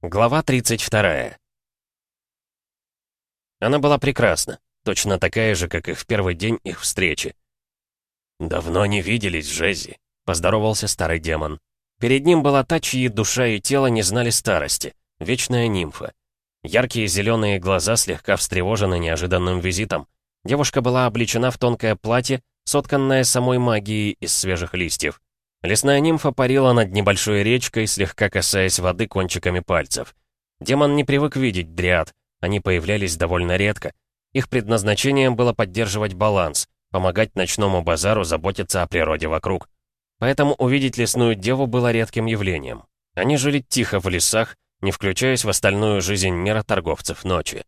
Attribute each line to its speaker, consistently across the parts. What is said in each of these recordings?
Speaker 1: Глава 32. Она была прекрасна, точно такая же, как и в первый день их встречи. «Давно не виделись, Жези», — поздоровался старый демон. Перед ним была та, чьи душа и тело не знали старости, вечная нимфа. Яркие зеленые глаза слегка встревожены неожиданным визитом. Девушка была облечена в тонкое платье, сотканное самой магией из свежих листьев. Лесная нимфа парила над небольшой речкой, слегка касаясь воды кончиками пальцев. Демон не привык видеть дриад, они появлялись довольно редко. Их предназначением было поддерживать баланс, помогать ночному базару заботиться о природе вокруг. Поэтому увидеть лесную деву было редким явлением. Они жили тихо в лесах, не включаясь в остальную жизнь мира торговцев ночи.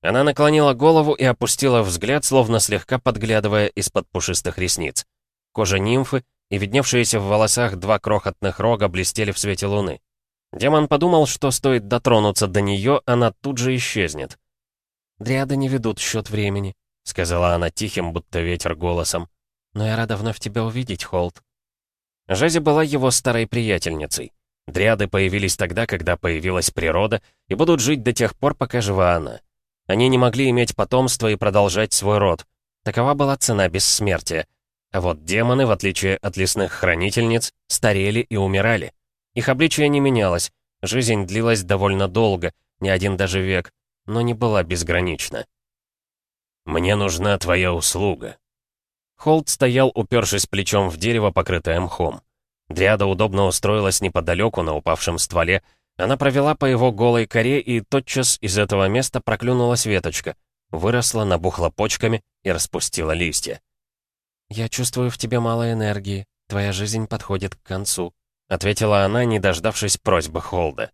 Speaker 1: Она наклонила голову и опустила взгляд, словно слегка подглядывая из-под пушистых ресниц. Кожа нимфы и видневшиеся в волосах два крохотных рога блестели в свете луны. Демон подумал, что стоит дотронуться до нее, она тут же исчезнет. «Дриады не ведут счет времени», — сказала она тихим, будто ветер голосом. «Но я рада вновь тебя увидеть, Холт». Жези была его старой приятельницей. Дриады появились тогда, когда появилась природа, и будут жить до тех пор, пока жива она. Они не могли иметь потомство и продолжать свой род. Такова была цена бессмертия. А вот демоны, в отличие от лесных хранительниц, старели и умирали. Их обличие не менялось, жизнь длилась довольно долго, не один даже век, но не была безгранична. «Мне нужна твоя услуга». Холд стоял, упершись плечом в дерево, покрытое мхом. Дриада удобно устроилась неподалеку на упавшем стволе. Она провела по его голой коре, и тотчас из этого места проклюнулась веточка, выросла, набухла почками и распустила листья. «Я чувствую в тебе мало энергии. Твоя жизнь подходит к концу», — ответила она, не дождавшись просьбы Холда.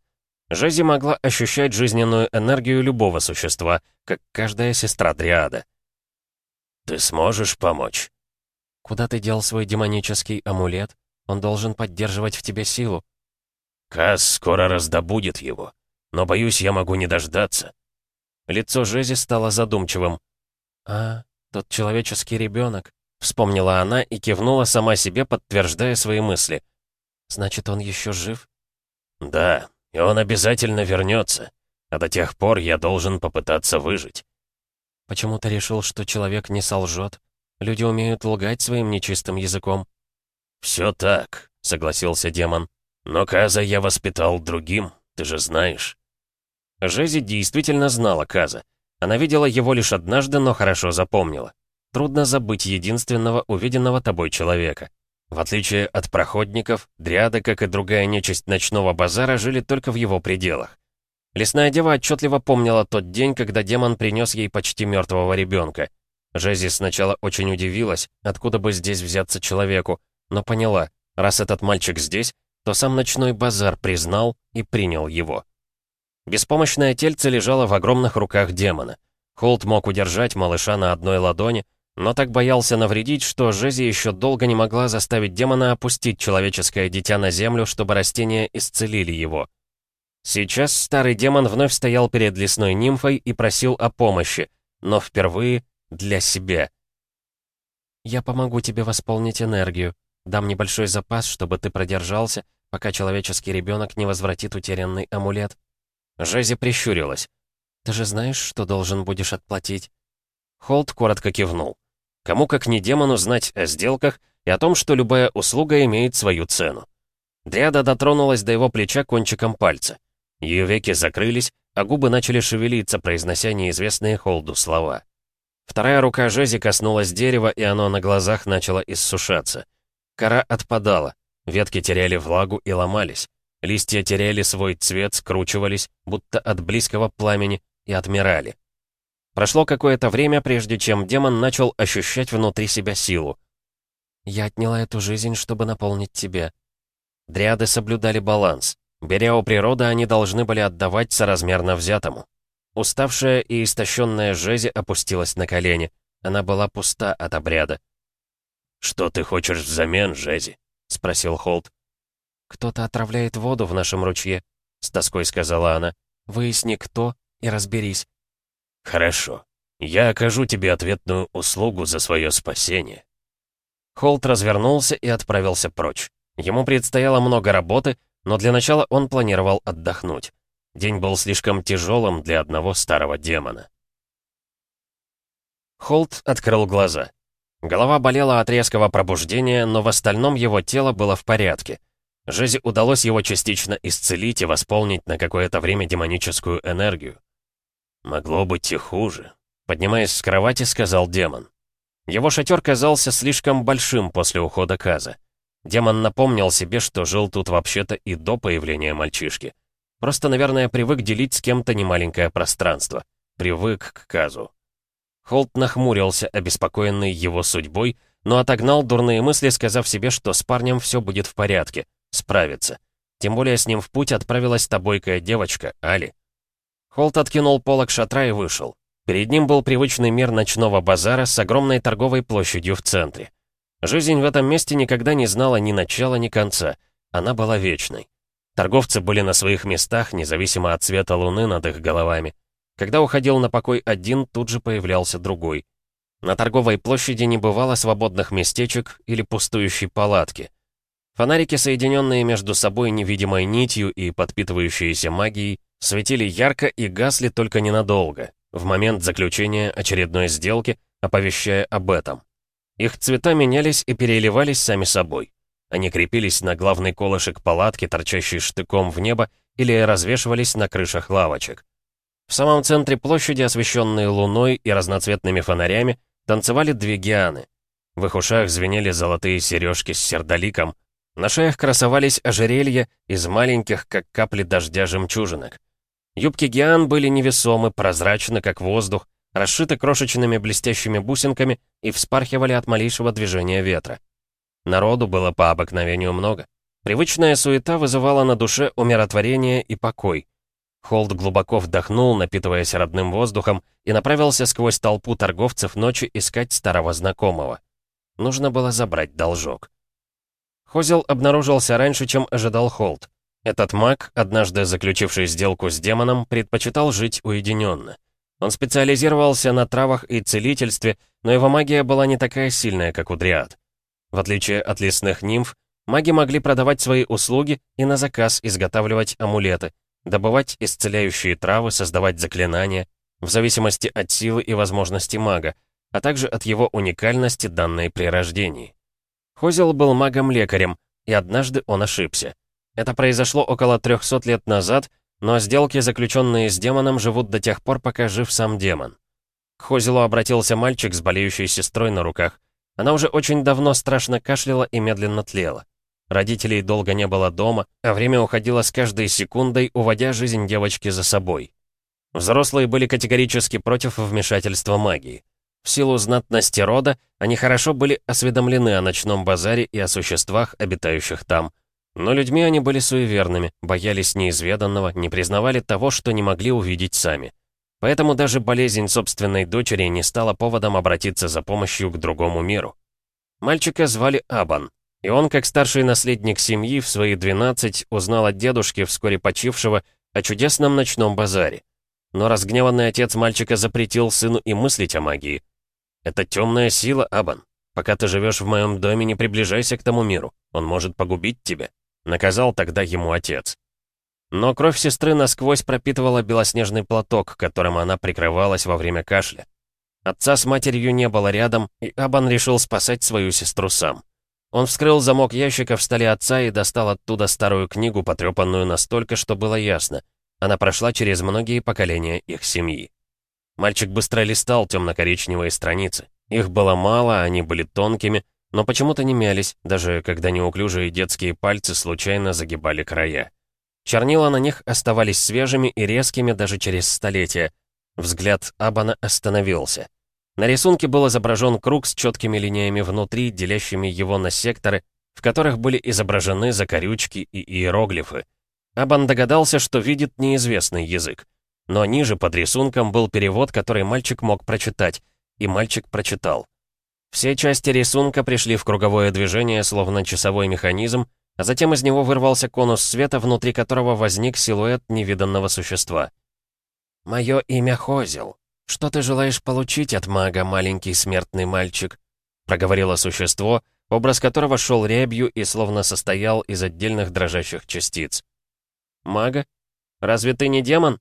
Speaker 1: Жези могла ощущать жизненную энергию любого существа, как каждая сестра Дриада. «Ты сможешь помочь?» «Куда ты дел свой демонический амулет? Он должен поддерживать в тебе силу». «Каз скоро раздобудет его, но, боюсь, я могу не дождаться». Лицо Жези стало задумчивым. «А, тот человеческий ребенок. Вспомнила она и кивнула сама себе, подтверждая свои мысли. «Значит, он еще жив?» «Да, и он обязательно вернется. А до тех пор я должен попытаться выжить». «Почему ты решил, что человек не солжет? Люди умеют лгать своим нечистым языком». «Все так», — согласился демон. «Но Каза я воспитал другим, ты же знаешь». Жези действительно знала Каза. Она видела его лишь однажды, но хорошо запомнила. Трудно забыть единственного увиденного тобой человека. В отличие от проходников, дриады, как и другая нечисть ночного базара, жили только в его пределах. Лесная дева отчетливо помнила тот день, когда демон принес ей почти мертвого ребенка. Жези сначала очень удивилась, откуда бы здесь взяться человеку, но поняла, раз этот мальчик здесь, то сам ночной базар признал и принял его. Беспомощное тельце лежало в огромных руках демона. Холт мог удержать малыша на одной ладони, но так боялся навредить, что Жези еще долго не могла заставить демона опустить человеческое дитя на землю, чтобы растения исцелили его. Сейчас старый демон вновь стоял перед лесной нимфой и просил о помощи, но впервые для себя. «Я помогу тебе восполнить энергию, дам небольшой запас, чтобы ты продержался, пока человеческий ребенок не возвратит утерянный амулет». Жези прищурилась. «Ты же знаешь, что должен будешь отплатить?» Холд коротко кивнул. Кому как не демону знать о сделках и о том, что любая услуга имеет свою цену. Дриада дотронулась до его плеча кончиком пальца. Ее веки закрылись, а губы начали шевелиться, произнося неизвестные Холду слова. Вторая рука Жези коснулась дерева, и оно на глазах начало иссушаться. Кора отпадала, ветки теряли влагу и ломались. Листья теряли свой цвет, скручивались, будто от близкого пламени, и отмирали. Прошло какое-то время, прежде чем демон начал ощущать внутри себя силу. «Я отняла эту жизнь, чтобы наполнить тебя». Дриады соблюдали баланс. Беря у природы, они должны были отдавать соразмерно взятому. Уставшая и истощенная Жези опустилась на колени. Она была пуста от обряда. «Что ты хочешь взамен, Жези?» — спросил Холт. «Кто-то отравляет воду в нашем ручье», — с тоской сказала она. «Выясни, кто, и разберись. «Хорошо. Я окажу тебе ответную услугу за свое спасение». Холт развернулся и отправился прочь. Ему предстояло много работы, но для начала он планировал отдохнуть. День был слишком тяжелым для одного старого демона. Холт открыл глаза. Голова болела от резкого пробуждения, но в остальном его тело было в порядке. Жизи удалось его частично исцелить и восполнить на какое-то время демоническую энергию. «Могло быть и хуже», — поднимаясь с кровати, сказал демон. Его шатер казался слишком большим после ухода Каза. Демон напомнил себе, что жил тут вообще-то и до появления мальчишки. Просто, наверное, привык делить с кем-то немаленькое пространство. Привык к Казу. Холт нахмурился, обеспокоенный его судьбой, но отогнал дурные мысли, сказав себе, что с парнем все будет в порядке, справится. Тем более с ним в путь отправилась та бойкая девочка, Али. Холт откинул полок шатра и вышел. Перед ним был привычный мир ночного базара с огромной торговой площадью в центре. Жизнь в этом месте никогда не знала ни начала, ни конца. Она была вечной. Торговцы были на своих местах, независимо от цвета луны над их головами. Когда уходил на покой один, тут же появлялся другой. На торговой площади не бывало свободных местечек или пустующей палатки. Фонарики, соединенные между собой невидимой нитью и подпитывающиеся магией, светили ярко и гасли только ненадолго, в момент заключения очередной сделки, оповещая об этом. Их цвета менялись и переливались сами собой. Они крепились на главный колышек палатки, торчащий штыком в небо, или развешивались на крышах лавочек. В самом центре площади, освещенные луной и разноцветными фонарями, танцевали две гианы. В их ушах звенели золотые сережки с сердоликом. На шеях красовались ожерелья из маленьких, как капли дождя, жемчужинок. Юбки гиан были невесомы, прозрачны, как воздух, расшиты крошечными блестящими бусинками и вспархивали от малейшего движения ветра. Народу было по обыкновению много. Привычная суета вызывала на душе умиротворение и покой. Холд глубоко вдохнул, напитываясь родным воздухом, и направился сквозь толпу торговцев ночи искать старого знакомого. Нужно было забрать должок. Хозел обнаружился раньше, чем ожидал Холд. Этот маг, однажды заключивший сделку с демоном, предпочитал жить уединенно. Он специализировался на травах и целительстве, но его магия была не такая сильная, как у дриад. В отличие от лесных нимф, маги могли продавать свои услуги и на заказ изготавливать амулеты, добывать исцеляющие травы, создавать заклинания, в зависимости от силы и возможности мага, а также от его уникальности, данной при рождении. Хозел был магом-лекарем, и однажды он ошибся. Это произошло около 300 лет назад, но сделки, заключенные с демоном, живут до тех пор, пока жив сам демон. К Хозелу обратился мальчик с болеющей сестрой на руках. Она уже очень давно страшно кашляла и медленно тлела. Родителей долго не было дома, а время уходило с каждой секундой, уводя жизнь девочки за собой. Взрослые были категорически против вмешательства магии. В силу знатности рода, они хорошо были осведомлены о ночном базаре и о существах, обитающих там. Но людьми они были суеверными, боялись неизведанного, не признавали того, что не могли увидеть сами. Поэтому даже болезнь собственной дочери не стала поводом обратиться за помощью к другому миру. Мальчика звали Абан, и он, как старший наследник семьи, в свои 12 узнал от дедушки, вскоре почившего, о чудесном ночном базаре. Но разгневанный отец мальчика запретил сыну и мыслить о магии. «Это темная сила, Абан. Пока ты живешь в моем доме, не приближайся к тому миру. Он может погубить тебя», — наказал тогда ему отец. Но кровь сестры насквозь пропитывала белоснежный платок, которым она прикрывалась во время кашля. Отца с матерью не было рядом, и Абан решил спасать свою сестру сам. Он вскрыл замок ящика в столе отца и достал оттуда старую книгу, потрепанную настолько, что было ясно. Она прошла через многие поколения их семьи. Мальчик быстро листал темно-коричневые страницы. Их было мало, они были тонкими, но почему-то не мялись, даже когда неуклюжие детские пальцы случайно загибали края. Чернила на них оставались свежими и резкими даже через столетия. Взгляд Абана остановился. На рисунке был изображен круг с четкими линиями внутри, делящими его на секторы, в которых были изображены закорючки и иероглифы. Абан догадался, что видит неизвестный язык. Но ниже под рисунком был перевод, который мальчик мог прочитать, и мальчик прочитал. Все части рисунка пришли в круговое движение, словно часовой механизм, а затем из него вырвался конус света, внутри которого возник силуэт невиданного существа. «Мое имя Хозел. Что ты желаешь получить от мага, маленький смертный мальчик?» проговорило существо, образ которого шел рябью и словно состоял из отдельных дрожащих частиц. «Мага? Разве ты не демон?»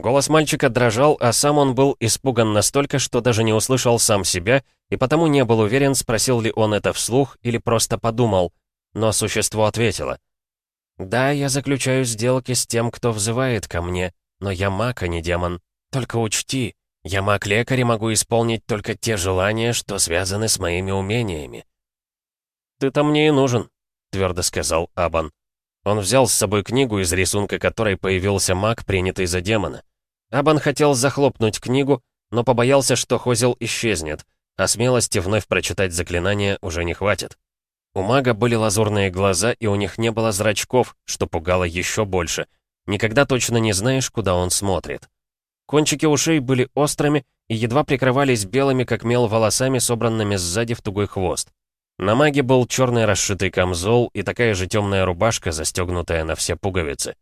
Speaker 1: Голос мальчика дрожал, а сам он был испуган настолько, что даже не услышал сам себя, и потому не был уверен, спросил ли он это вслух или просто подумал. Но существо ответило. «Да, я заключаю сделки с тем, кто взывает ко мне, но я маг, а не демон. Только учти, я маг-лекарь и могу исполнить только те желания, что связаны с моими умениями». «Ты-то мне и нужен», — твердо сказал Абан. Он взял с собой книгу, из рисунка которой появился маг, принятый за демона. Абан хотел захлопнуть книгу, но побоялся, что Хозел исчезнет, а смелости вновь прочитать заклинание уже не хватит. У мага были лазурные глаза, и у них не было зрачков, что пугало еще больше. Никогда точно не знаешь, куда он смотрит. Кончики ушей были острыми и едва прикрывались белыми, как мел, волосами, собранными сзади в тугой хвост. На маге был черный расшитый камзол и такая же темная рубашка, застегнутая на все пуговицы.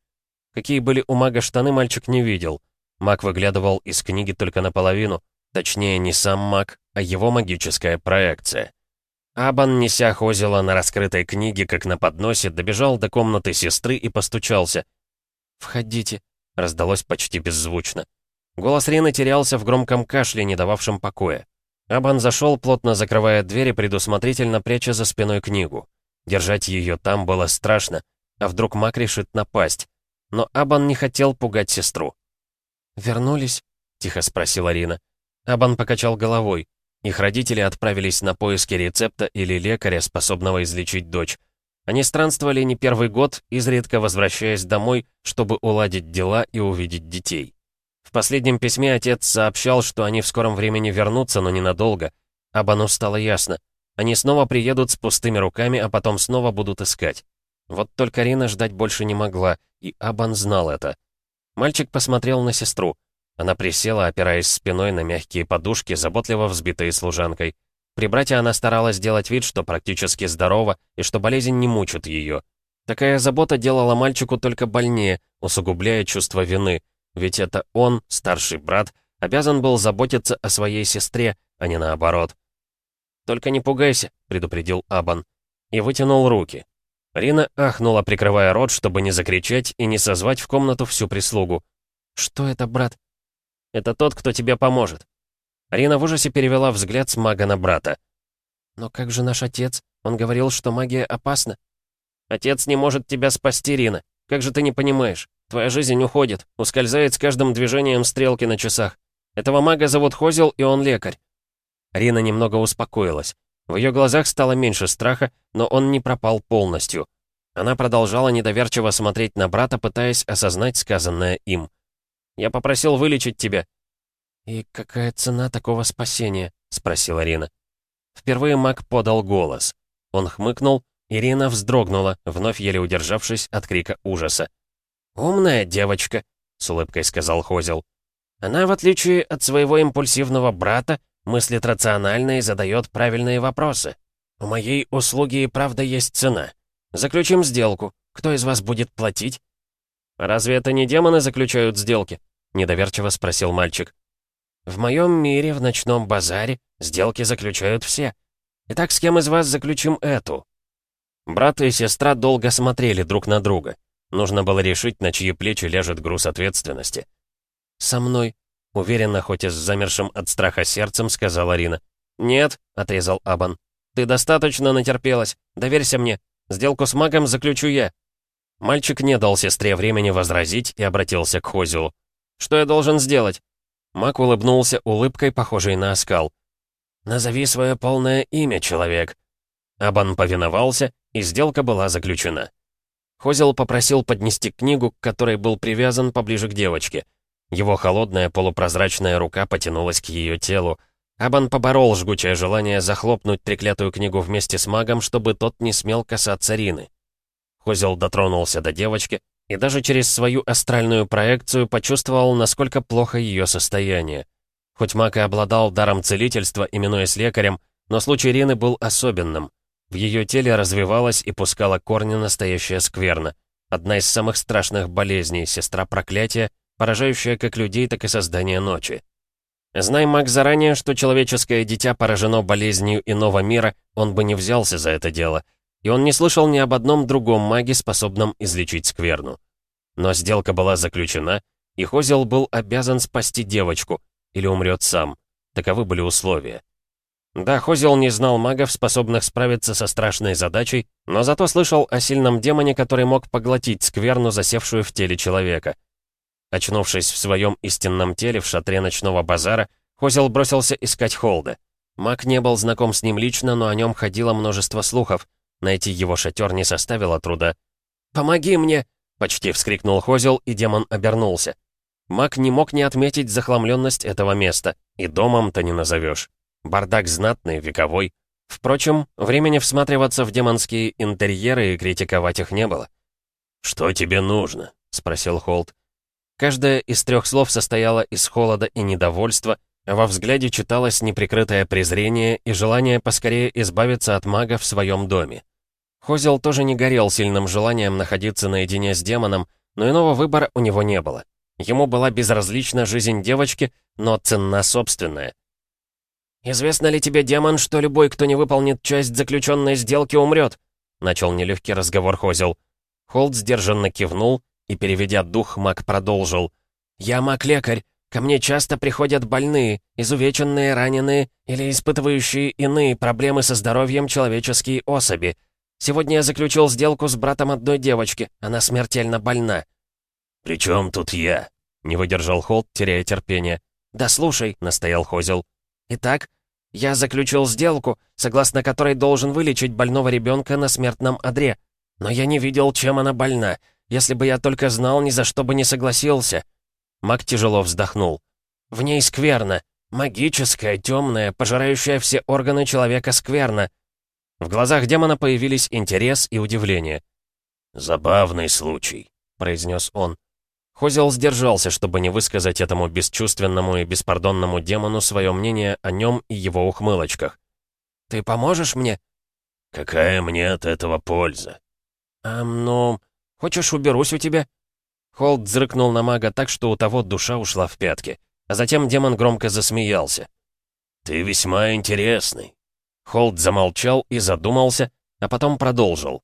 Speaker 1: Какие были у мага штаны, мальчик не видел. Маг выглядывал из книги только наполовину, точнее, не сам маг, а его магическая проекция. Абан, неся Хозела на раскрытой книге, как на подносе, добежал до комнаты сестры и постучался. «Входите», — раздалось почти беззвучно. Голос Рины терялся в громком кашле, не дававшем покоя. Абан зашел, плотно закрывая дверь и предусмотрительно пряча за спиной книгу. Держать ее там было страшно, а вдруг Мак решит напасть. Но Абан не хотел пугать сестру. «Вернулись?» — тихо спросила Рина. Абан покачал головой. Их родители отправились на поиски рецепта или лекаря, способного излечить дочь. Они странствовали не первый год, изредка возвращаясь домой, чтобы уладить дела и увидеть детей. Последнем письме отец сообщал, что они в скором времени вернутся, но ненадолго. Абану стало ясно. Они снова приедут с пустыми руками, а потом снова будут искать. Вот только Рина ждать больше не могла, и Абан знал это. Мальчик посмотрел на сестру. Она присела, опираясь спиной на мягкие подушки, заботливо взбитые служанкой. При брате она старалась сделать вид, что практически здорова и что болезнь не мучит ее. Такая забота делала мальчику только больнее, усугубляя чувство вины, ведь это он, старший брат, обязан был заботиться о своей сестре, а не наоборот. «Только не пугайся», — предупредил Абан, и вытянул руки. Рина ахнула, прикрывая рот, чтобы не закричать и не созвать в комнату всю прислугу. «Что это, брат?» Это тот, кто тебе поможет». Рина в ужасе перевела взгляд с мага на брата. «Но как же наш отец? Он говорил, что магия опасна». «Отец не может тебя спасти, Рина. Как же ты не понимаешь? Твоя жизнь уходит, ускользает с каждым движением стрелки на часах. Этого мага зовут Хозел, и он лекарь». Рина немного успокоилась. В ее глазах стало меньше страха, но он не пропал полностью. Она продолжала недоверчиво смотреть на брата, пытаясь осознать сказанное им. Я попросил вылечить тебя». «И какая цена такого спасения?» — спросила Рина. Впервые маг подал голос. Он хмыкнул, Ирина вздрогнула, вновь еле удержавшись от крика ужаса. «Умная девочка», — с улыбкой сказал Хозел. «Она, в отличие от своего импульсивного брата, мыслит рационально и задает правильные вопросы. У моей услуги и правда есть цена. Заключим сделку. Кто из вас будет платить?» «Разве это не демоны заключают сделки?» — недоверчиво спросил мальчик. «В моем мире, в ночном базаре, сделки заключают все. Итак, с кем из вас заключим эту?» Брат и сестра долго смотрели друг на друга. Нужно было решить, на чьи плечи ляжет груз ответственности. «Со мной», — уверенно, хоть и с замершим от страха сердцем, сказала Рина. «Нет», — отрезал Абан. «Ты достаточно натерпелась. Доверься мне. Сделку с магом заключу я». Мальчик не дал сестре времени возразить и обратился к Хозилу. «Что я должен сделать?» Мак улыбнулся улыбкой, похожей на оскал. «Назови свое полное имя, человек». Абан повиновался, и сделка была заключена. Хозил попросил поднести книгу, к которой был привязан поближе к девочке. Его холодная полупрозрачная рука потянулась к ее телу. Абан поборол жгучее желание захлопнуть треклятую книгу вместе с магом, чтобы тот не смел касаться Рины. Хозел дотронулся до девочки и даже через свою астральную проекцию почувствовал, насколько плохо ее состояние. Хоть маг и обладал даром целительства, именуясь лекарем, но случай Рины был особенным. В ее теле развивалась и пускала корни настоящая скверна. Одна из самых страшных болезней, сестра проклятия, поражающая как людей, так и создание ночи. Знай маг заранее, что человеческое дитя поражено болезнью иного мира, он бы не взялся за это дело — и он не слышал ни об одном другом маге, способном излечить скверну. Но сделка была заключена, и Хозел был обязан спасти девочку, или умрет сам. Таковы были условия. Да, Хозел не знал магов, способных справиться со страшной задачей, но зато слышал о сильном демоне, который мог поглотить скверну, засевшую в теле человека. Очнувшись в своем истинном теле в шатре ночного базара, Хозел бросился искать Холда. Маг не был знаком с ним лично, но о нем ходило множество слухов. Найти его шатер не составило труда. «Помоги мне!» — почти вскрикнул Хозел, и демон обернулся. Маг не мог не отметить захламленность этого места, и домом-то не назовешь. Бардак знатный, вековой. Впрочем, времени всматриваться в демонские интерьеры и критиковать их не было. «Что тебе нужно?» — спросил Холд. Каждое из трех слов состояло из холода и недовольства, а во взгляде читалось неприкрытое презрение и желание поскорее избавиться от мага в своем доме. Хозел тоже не горел сильным желанием находиться наедине с демоном, но иного выбора у него не было. Ему была безразлична жизнь девочки, но ценна собственная. «Известно ли тебе, демон, что любой, кто не выполнит часть заключенной сделки, умрет?» Начал нелегкий разговор Хозел. Холд сдержанно кивнул, и, переведя дух, маг продолжил. «Я маг-лекарь. Ко мне часто приходят больные, изувеченные, раненые или испытывающие иные проблемы со здоровьем человеческие особи. Сегодня я заключил сделку с братом одной девочки. Она смертельно больна».
Speaker 2: «При чем тут я?» — не выдержал Холд, теряя терпение.
Speaker 1: «Да слушай», — настоял Хозел. Итак, я заключил сделку, согласно которой должен вылечить больного ребенка на смертном одре. Но я не видел, чем она больна. Если бы я только знал, ни за что бы не согласился. Маг тяжело вздохнул. В ней скверно. Магическая, темная, пожирающая все органы человека скверно. В глазах демона появились интерес и удивление.
Speaker 2: «Забавный случай», — произнес он.
Speaker 1: Хозел сдержался, чтобы не высказать этому бесчувственному и беспардонному демону свое мнение о нем и его ухмылочках. «Ты поможешь мне?»
Speaker 2: «Какая мне от этого польза?»
Speaker 1: «А, ну, хочешь, уберусь у тебя?» Холд зрыкнул на мага так, что у того душа ушла в пятки. А затем демон громко засмеялся.
Speaker 2: «Ты весьма интересный».
Speaker 1: Холд замолчал и задумался, а потом продолжил.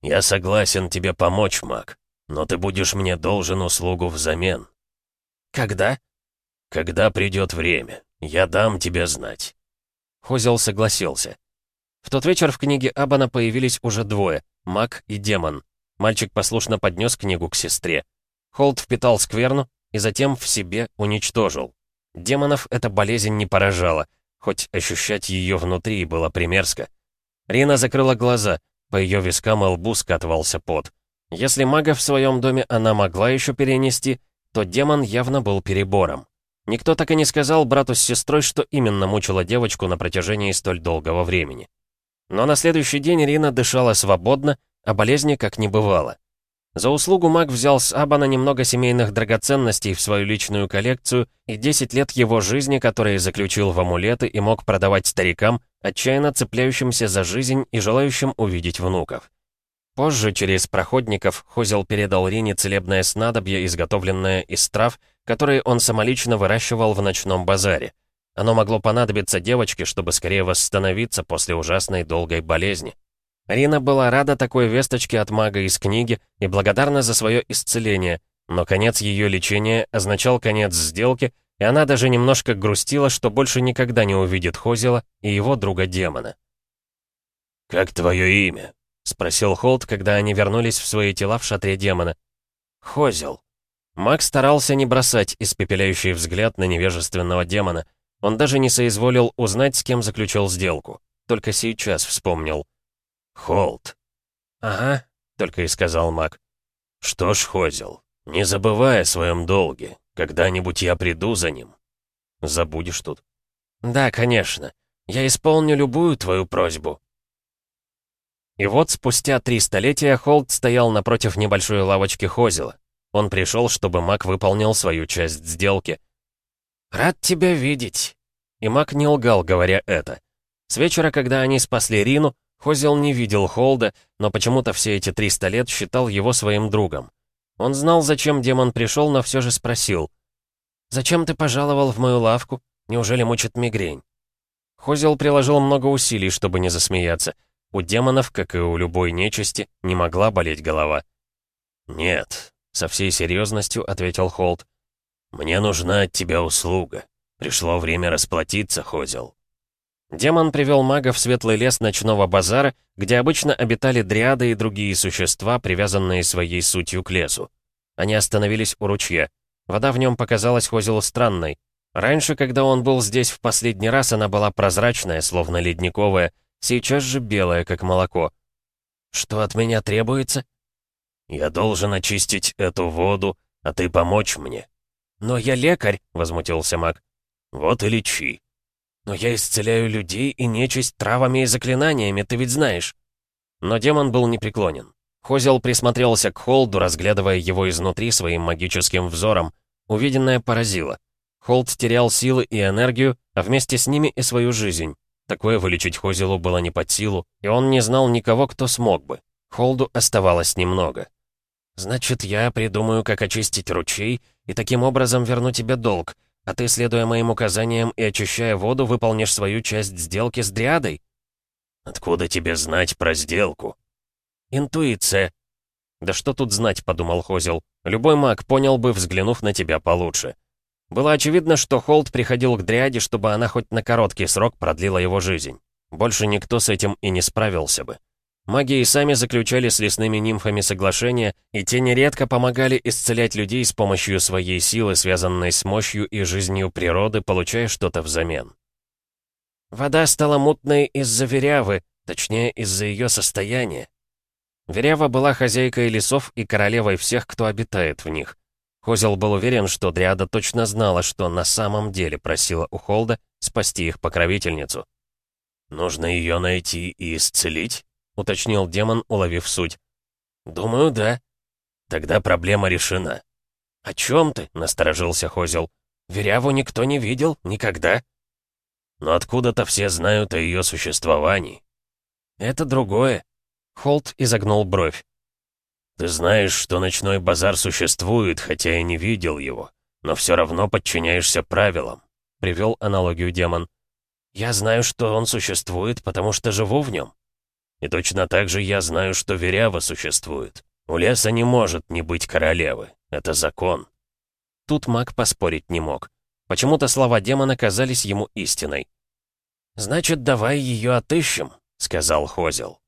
Speaker 2: «Я согласен тебе помочь, маг. Но ты будешь мне должен услугу взамен».
Speaker 1: «Когда?»
Speaker 2: «Когда придет время. Я дам тебе знать».
Speaker 1: Хозел согласился. В тот вечер в книге Абана появились уже двое — маг и демон. Мальчик послушно поднес книгу к сестре. Холд впитал скверну и затем в себе уничтожил. Демонов эта болезнь не поражала, хоть ощущать ее внутри было примерзко. Рина закрыла глаза, по ее вискам и лбу скатывался пот. Если мага в своем доме она могла еще перенести, то демон явно был перебором. Никто так и не сказал брату с сестрой, что именно мучила девочку на протяжении столь долгого времени. Но на следующий день Рина дышала свободно, а болезни как не бывало. За услугу маг взял с Абана немного семейных драгоценностей в свою личную коллекцию и 10 лет его жизни, которые заключил в амулеты и мог продавать старикам, отчаянно цепляющимся за жизнь и желающим увидеть внуков. Позже, через проходников, Хозел передал Рине целебное снадобье, изготовленное из трав, которые он самолично выращивал в ночном базаре. Оно могло понадобиться девочке, чтобы скорее восстановиться после ужасной долгой болезни. Рина была рада такой весточке от мага из книги и благодарна за свое исцеление, но конец ее лечения означал конец сделки, и она даже немножко грустила, что больше никогда не увидит Хозела и его друга-демона.
Speaker 2: «Как твое имя?»
Speaker 1: — спросил Холд, когда они вернулись в свои тела в шатре демона. «Хозел». Маг старался не бросать испепеляющий взгляд на невежественного демона. Он даже не соизволил узнать, с кем заключил сделку. Только сейчас вспомнил.
Speaker 2: «Холд».
Speaker 1: «Ага», — только и сказал маг.
Speaker 2: «Что ж, Хозел, не забывай о своем долге. Когда-нибудь я приду за ним».
Speaker 1: «Забудешь тут?» «Да, конечно. Я исполню любую твою просьбу», и вот спустя три столетия Холд стоял напротив небольшой лавочки Хозела. Он пришел, чтобы маг выполнил свою часть сделки. «Рад тебя видеть!» И маг не лгал, говоря это. С вечера, когда они спасли Рину, Хозел не видел Холда, но почему-то все эти триста лет считал его своим другом. Он знал, зачем демон пришел, но все же спросил. «Зачем ты пожаловал в мою лавку? Неужели мучит мигрень?» Хозел приложил много усилий, чтобы не засмеяться. У демонов, как и у любой нечисти, не могла болеть голова.
Speaker 2: «Нет,
Speaker 1: со всей серьезностью ответил Холт.
Speaker 2: «Мне нужна от тебя услуга. Пришло время расплатиться, Хозел».
Speaker 1: Демон привел мага в светлый лес ночного базара, где обычно обитали дриады и другие существа, привязанные своей сутью к лесу. Они остановились у ручья. Вода в нем показалась Хозелу странной. Раньше, когда он был здесь в последний раз, она была прозрачная, словно ледниковая, сейчас же белая, как молоко. «Что от меня требуется?»
Speaker 2: «Я должен очистить эту воду, а ты помочь мне».
Speaker 1: «Но я лекарь», — возмутился маг.
Speaker 2: «Вот и лечи».
Speaker 1: «Но я исцеляю людей и нечисть травами и заклинаниями, ты ведь знаешь». Но демон был непреклонен. Хозел присмотрелся к Холду, разглядывая его изнутри своим магическим взором. Увиденное поразило. Холд терял силы и энергию, а вместе с ними и свою жизнь. Такое вылечить Хозелу было не под силу, и он не знал никого, кто смог бы. Холду оставалось немного. «Значит, я придумаю, как очистить ручей, и таким образом верну тебе долг, а ты, следуя моим указаниям и очищая воду, выполнишь свою часть сделки с Дриадой?»
Speaker 2: «Откуда тебе знать про сделку?»
Speaker 1: «Интуиция». «Да что тут знать», — подумал Хозел. «Любой маг понял бы, взглянув на тебя получше». Было очевидно, что Холд приходил к Дриаде, чтобы она хоть на короткий срок продлила его жизнь. Больше никто с этим и не справился бы. Маги и сами заключали с лесными нимфами соглашения, и те нередко помогали исцелять людей с помощью своей силы, связанной с мощью и жизнью природы, получая что-то взамен. Вода стала мутной из-за верявы, точнее, из-за ее состояния. Верява была хозяйкой лесов и королевой всех, кто обитает в них. Хозел был уверен, что Дриада точно знала, что на самом деле просила у Холда спасти их покровительницу.
Speaker 2: «Нужно ее найти и исцелить?»
Speaker 1: — уточнил демон, уловив суть. «Думаю, да».
Speaker 2: «Тогда проблема решена».
Speaker 1: «О чем ты?» — насторожился Хозел. «Веряву никто не видел? Никогда?»
Speaker 2: «Но откуда-то все знают о ее существовании».
Speaker 1: «Это другое». Холт изогнул бровь.
Speaker 2: Ты знаешь, что ночной базар существует, хотя и не видел его, но все равно подчиняешься правилам», — привел аналогию демон.
Speaker 1: «Я знаю, что он существует, потому что живу в нем».
Speaker 2: «И точно так же я знаю, что Верява существует. У леса не может не быть королевы. Это закон».
Speaker 1: Тут маг поспорить не мог. Почему-то слова демона казались ему истиной. «Значит, давай ее отыщем», — сказал Хозел.